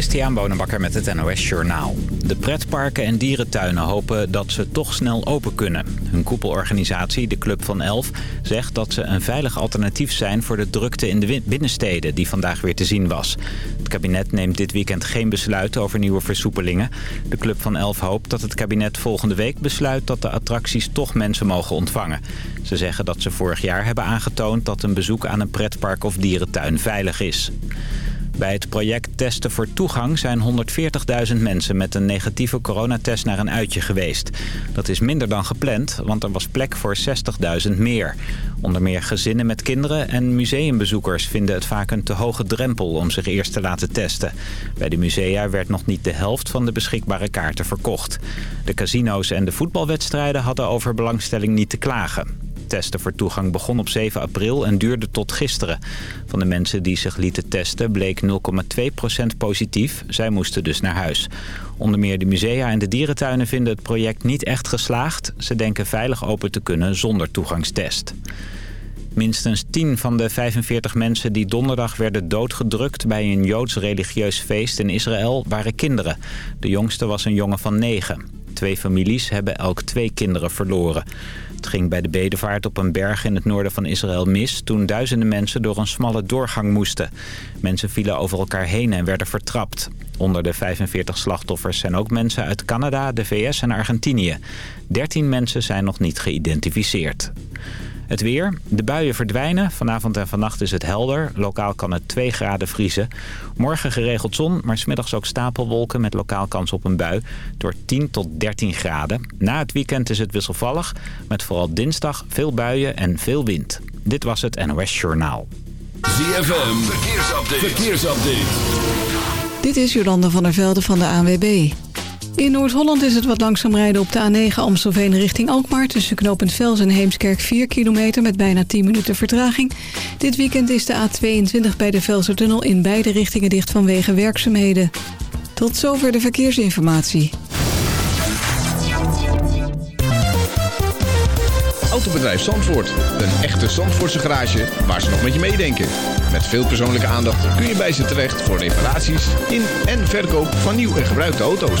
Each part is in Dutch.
Christian Bonenbakker met het NOS Journaal. De pretparken en dierentuinen hopen dat ze toch snel open kunnen. Hun koepelorganisatie, de Club van Elf, zegt dat ze een veilig alternatief zijn... voor de drukte in de binnensteden die vandaag weer te zien was. Het kabinet neemt dit weekend geen besluit over nieuwe versoepelingen. De Club van Elf hoopt dat het kabinet volgende week besluit... dat de attracties toch mensen mogen ontvangen. Ze zeggen dat ze vorig jaar hebben aangetoond dat een bezoek aan een pretpark of dierentuin veilig is. Bij het project Testen voor Toegang zijn 140.000 mensen met een negatieve coronatest naar een uitje geweest. Dat is minder dan gepland, want er was plek voor 60.000 meer. Onder meer gezinnen met kinderen en museumbezoekers vinden het vaak een te hoge drempel om zich eerst te laten testen. Bij de musea werd nog niet de helft van de beschikbare kaarten verkocht. De casino's en de voetbalwedstrijden hadden over belangstelling niet te klagen testen voor toegang begon op 7 april en duurde tot gisteren. Van de mensen die zich lieten testen bleek 0,2% positief. Zij moesten dus naar huis. Onder meer de musea en de dierentuinen vinden het project niet echt geslaagd. Ze denken veilig open te kunnen zonder toegangstest. Minstens 10 van de 45 mensen die donderdag werden doodgedrukt bij een Joods religieus feest in Israël waren kinderen. De jongste was een jongen van 9. Twee families hebben elk twee kinderen verloren. Het ging bij de bedevaart op een berg in het noorden van Israël mis... toen duizenden mensen door een smalle doorgang moesten. Mensen vielen over elkaar heen en werden vertrapt. Onder de 45 slachtoffers zijn ook mensen uit Canada, de VS en Argentinië. 13 mensen zijn nog niet geïdentificeerd. Het weer. De buien verdwijnen. Vanavond en vannacht is het helder. Lokaal kan het 2 graden vriezen. Morgen geregeld zon, maar smiddags ook stapelwolken met lokaal kans op een bui. Door 10 tot 13 graden. Na het weekend is het wisselvallig. Met vooral dinsdag veel buien en veel wind. Dit was het NOS Journaal. ZFM. Verkeersupdate. Verkeersupdate. Dit is Jolanda van der Velde van de ANWB. In Noord-Holland is het wat langzaam rijden op de A9 Amstelveen richting Alkmaar... tussen knooppunt Vels en Heemskerk 4 kilometer met bijna 10 minuten vertraging. Dit weekend is de A22 bij de Velsertunnel in beide richtingen dicht vanwege werkzaamheden. Tot zover de verkeersinformatie. Autobedrijf Zandvoort. Een echte Zandvoortse garage waar ze nog met je meedenken. Met veel persoonlijke aandacht kun je bij ze terecht voor reparaties in en verkoop van nieuw en gebruikte auto's.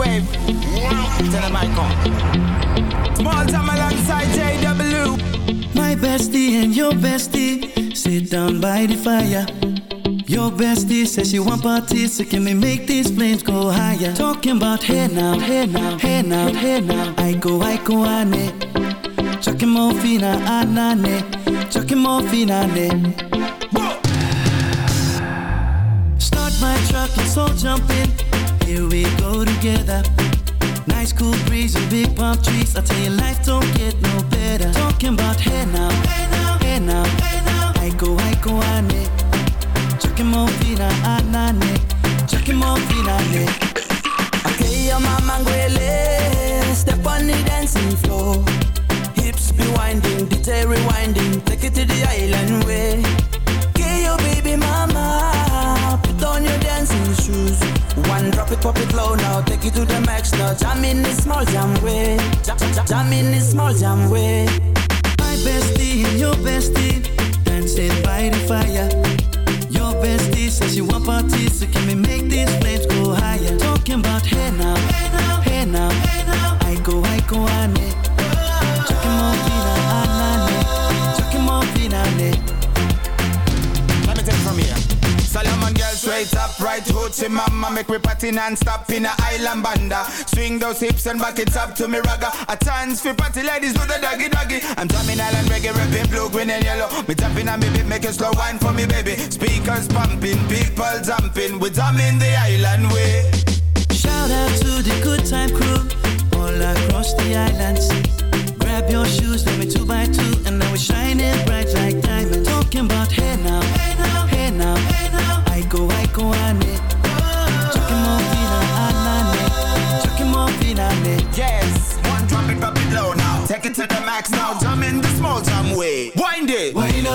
Wave. Tell them I come. Small time alongside JW. My bestie and your bestie sit down by the fire. Your bestie says she want parties, so can we make these flames go higher? Talking about hey now, hey now, hey now, hey now. I go, I go, ane. Chucking more fina, anane. Chucking more fina, ne. Start my truck, let's all jump in. Here we go together. Nice cool breeze and big palm trees. I tell you, life don't get no better. Talking about hey now, hey now, hey now, hey now. I go, I go, ane. Chucking more fina, anane. Chucking more fina, ne. Okay, your mama ngwele. Step on the dancing floor. Hips be winding, detail rewinding. Take it to the island way. Okay, your baby mama. Put on your dancing shoes. One drop it, pop it low now. Take it to the max now. Jam in the small jam way. Jam, jam, jam in the small jam way. My bestie and your bestie dancing by the fire. Your bestie says she want parties, so can we make these flames go higher? Talking about hey now, hey now, hey now, hey now. I go, I go, ane. Chucking more fina, anane. Chucking more fina, ne. Let me take it from here. Solomon girl straight up, right hoochie mama Make me party non-stop in a island banda. Swing those hips and back it up to me ragga. A chance for party ladies do the doggy doggy. I'm drumming island reggae, rapping blue, green and yellow. Me tapping on me beat, make a slow wine for me baby. Speakers pumping, people jumping. We drumming the island way. Shout out to the good time crew all across the islands. Grab your shoes, let me two by two, and now we're shining bright like diamonds. Talking about hey now, hey now, hey now, hey now. I go, I go, I ane. Chucking more fina, anane. Chucking more fina. Yes, one drop it, drop it low now Take it to the max now, jump in the small jam way Wind it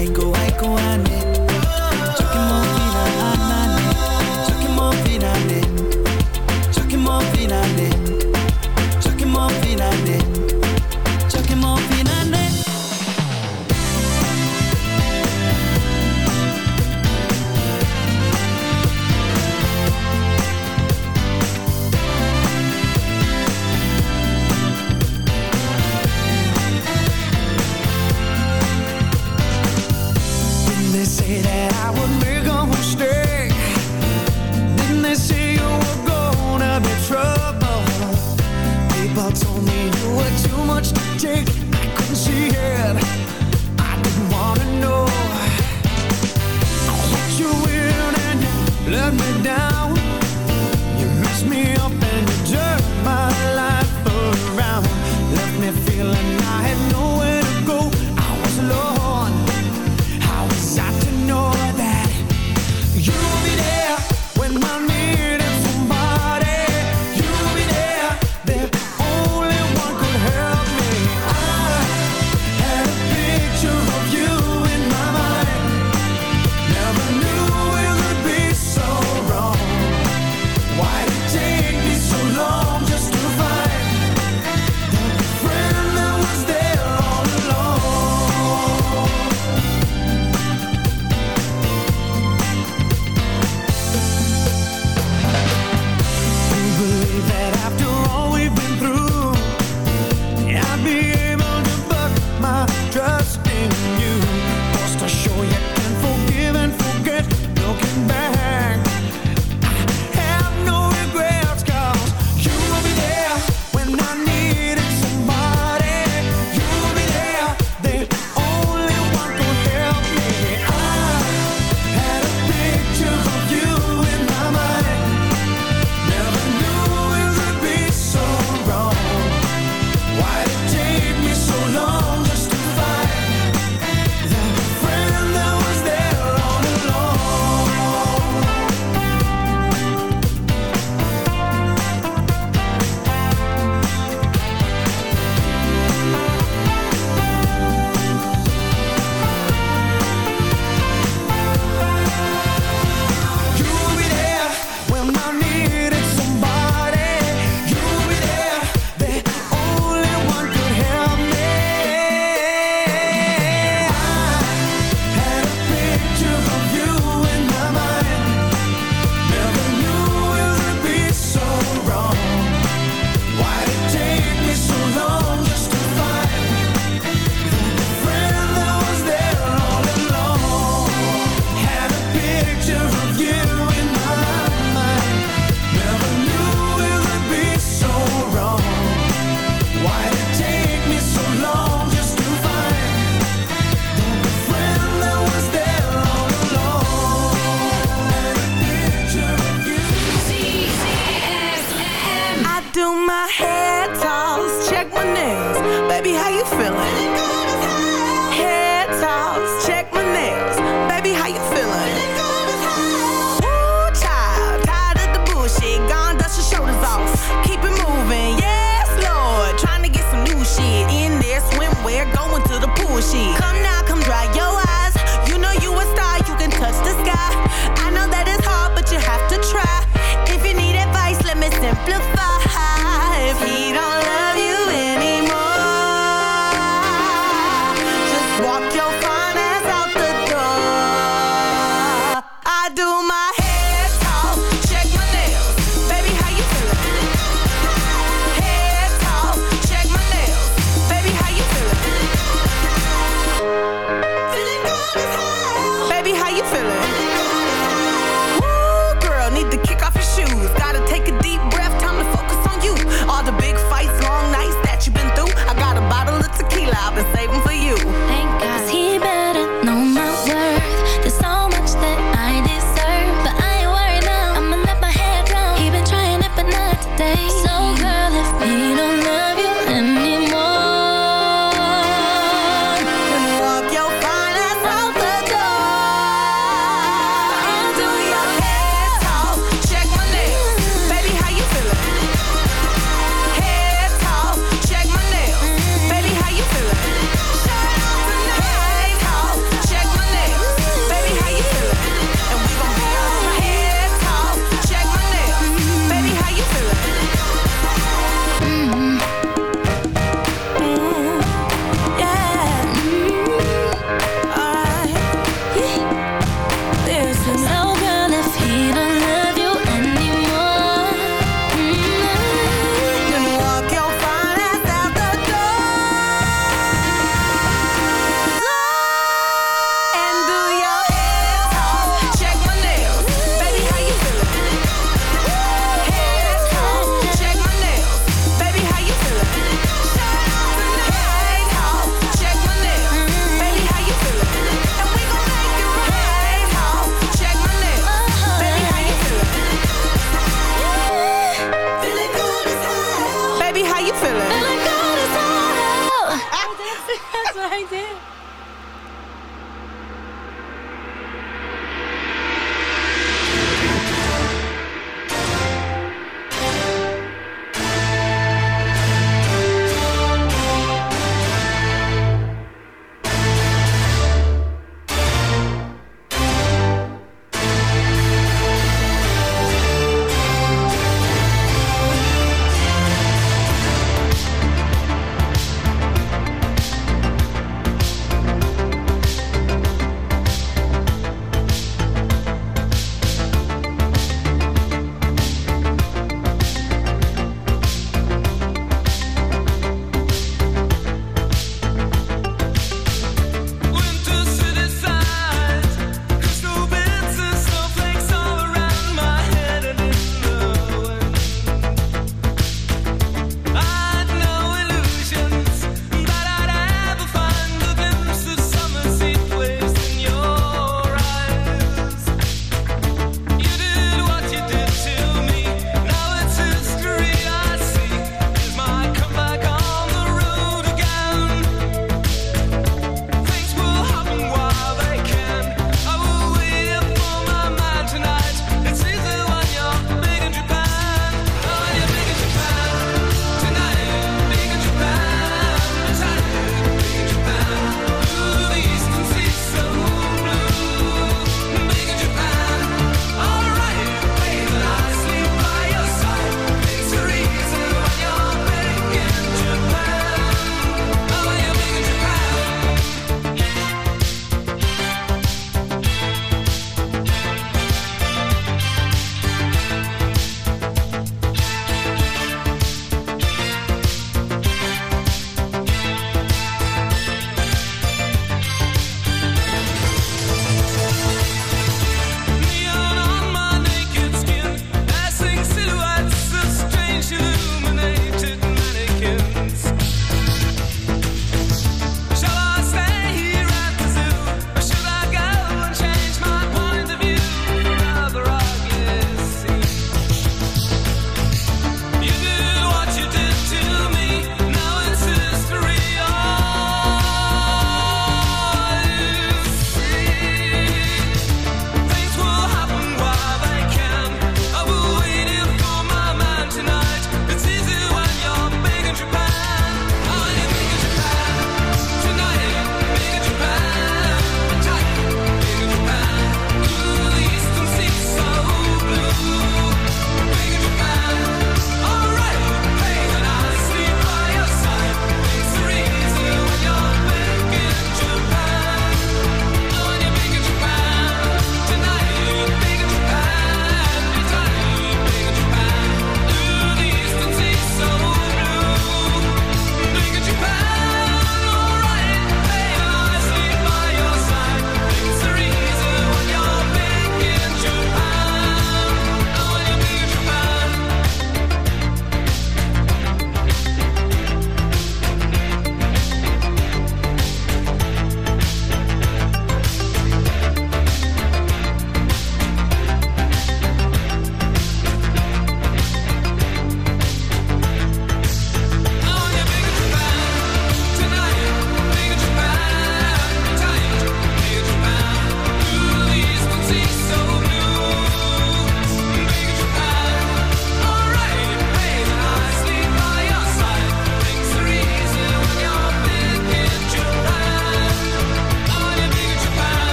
aiko aikoan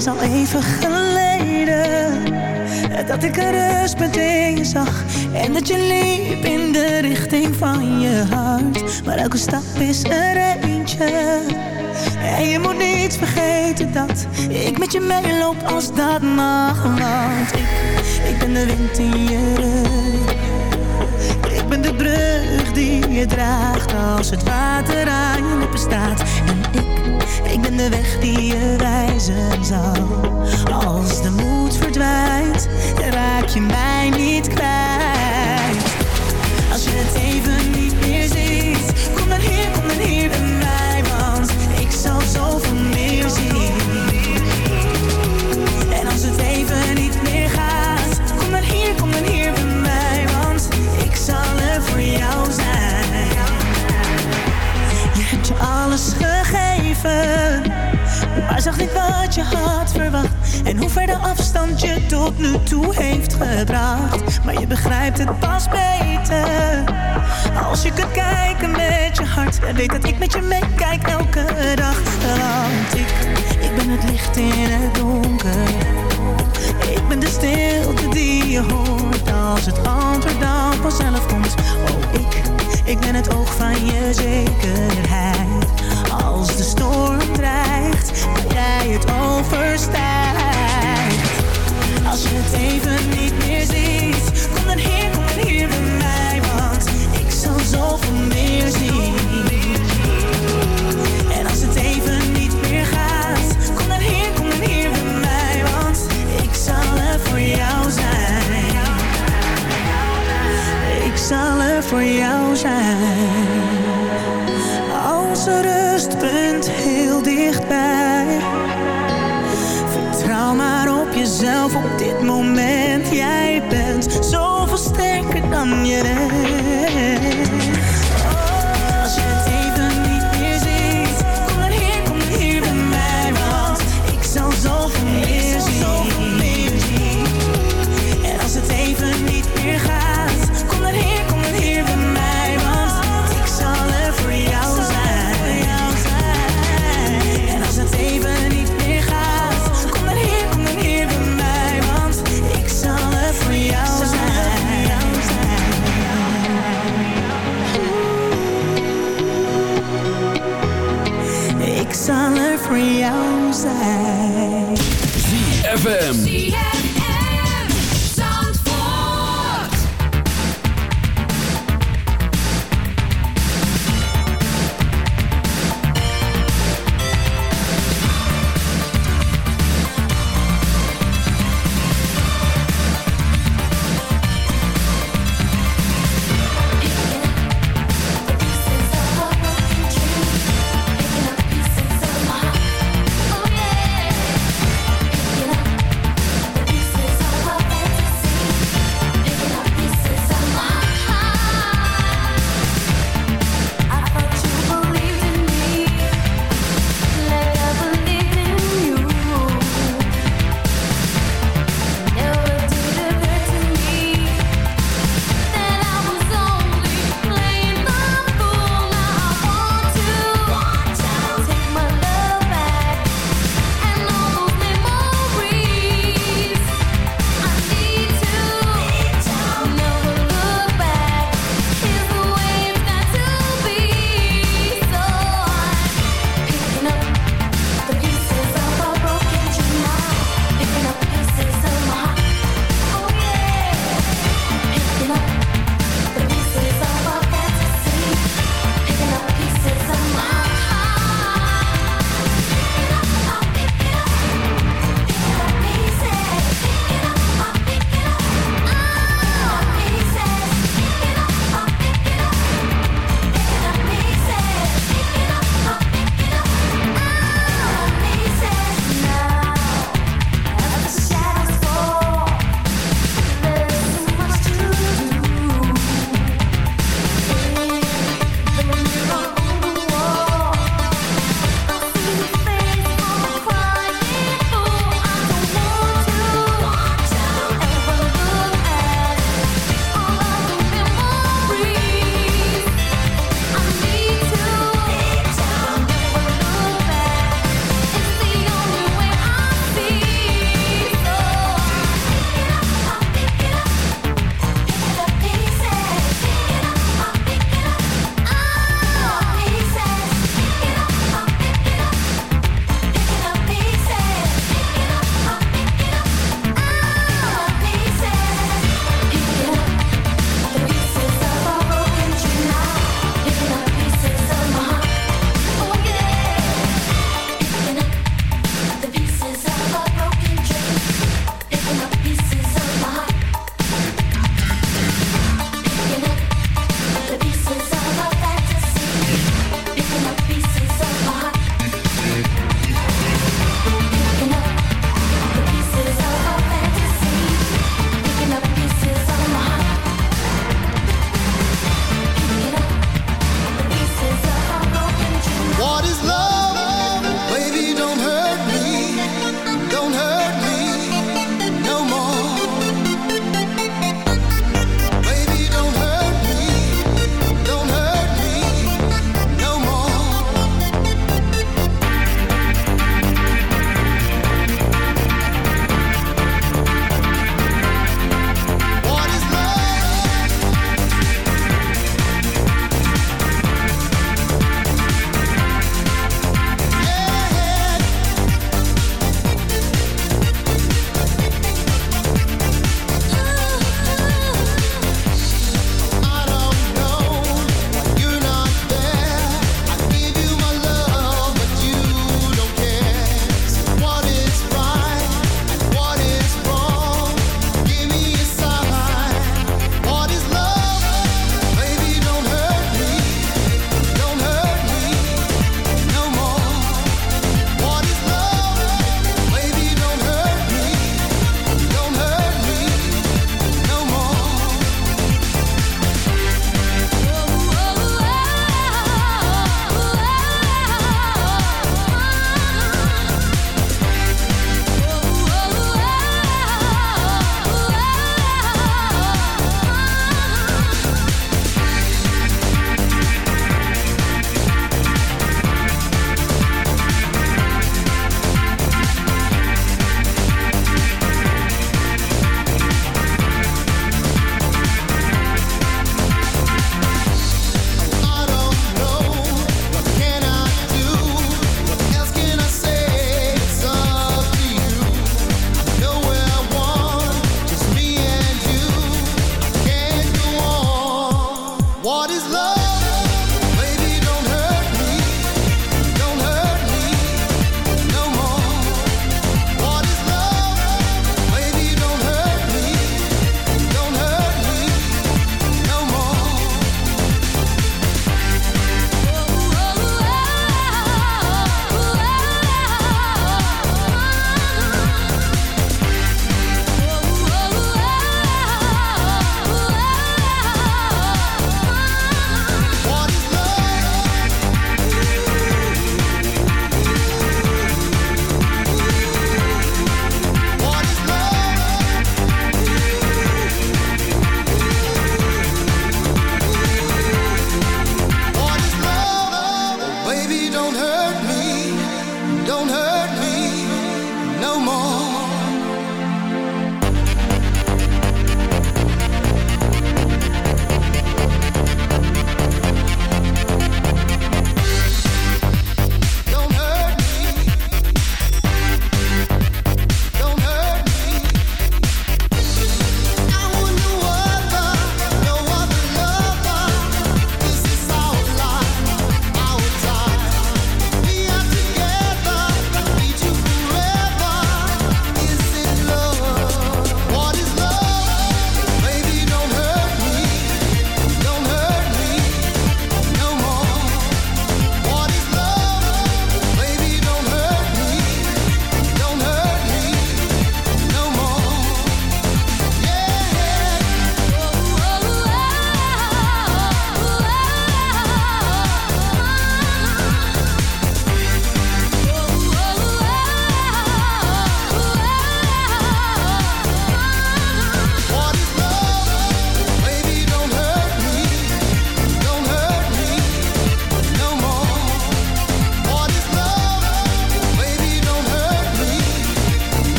is al even geleden Dat ik een rust zag En dat je liep in de richting van je hart. Maar elke stap is er eentje En je moet niet vergeten dat Ik met je meeloop als dat mag Want ik, ik ben de wind in je rug. Ik ben de brug die je draagt Als het water aan je lippen staat. En ik ik ben de weg die je wijzen zal. Als de moed verdwijnt, raak je mij niet kwijt. weet dat ik met je meekijk. Nou,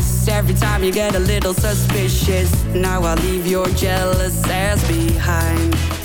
miss Every time you get a little suspicious Now I leave your jealous ass behind.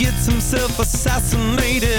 gets himself assassinated.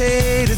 Okay.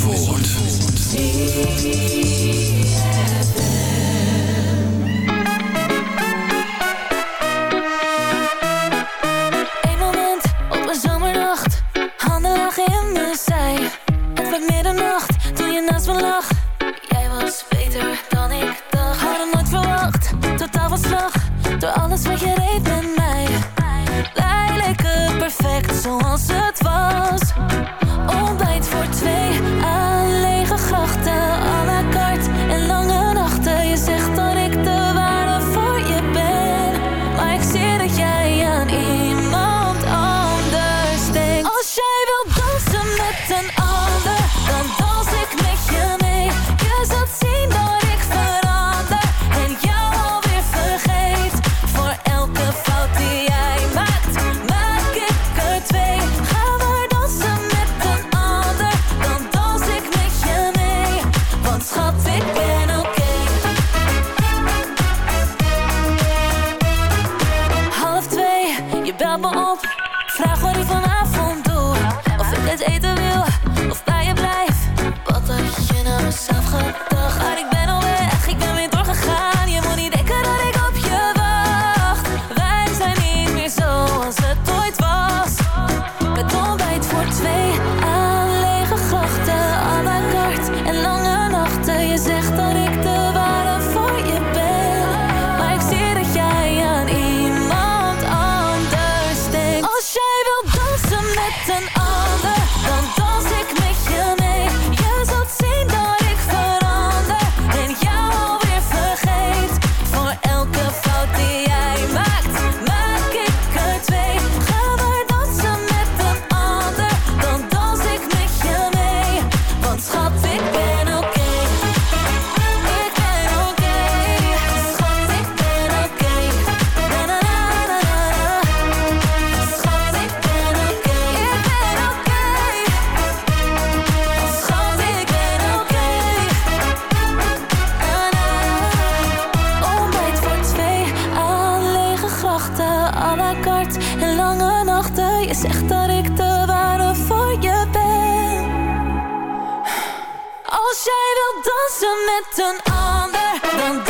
Zandvoort. Je zegt dat ik de ware voor je ben. Als jij wilt dansen met een ander, dan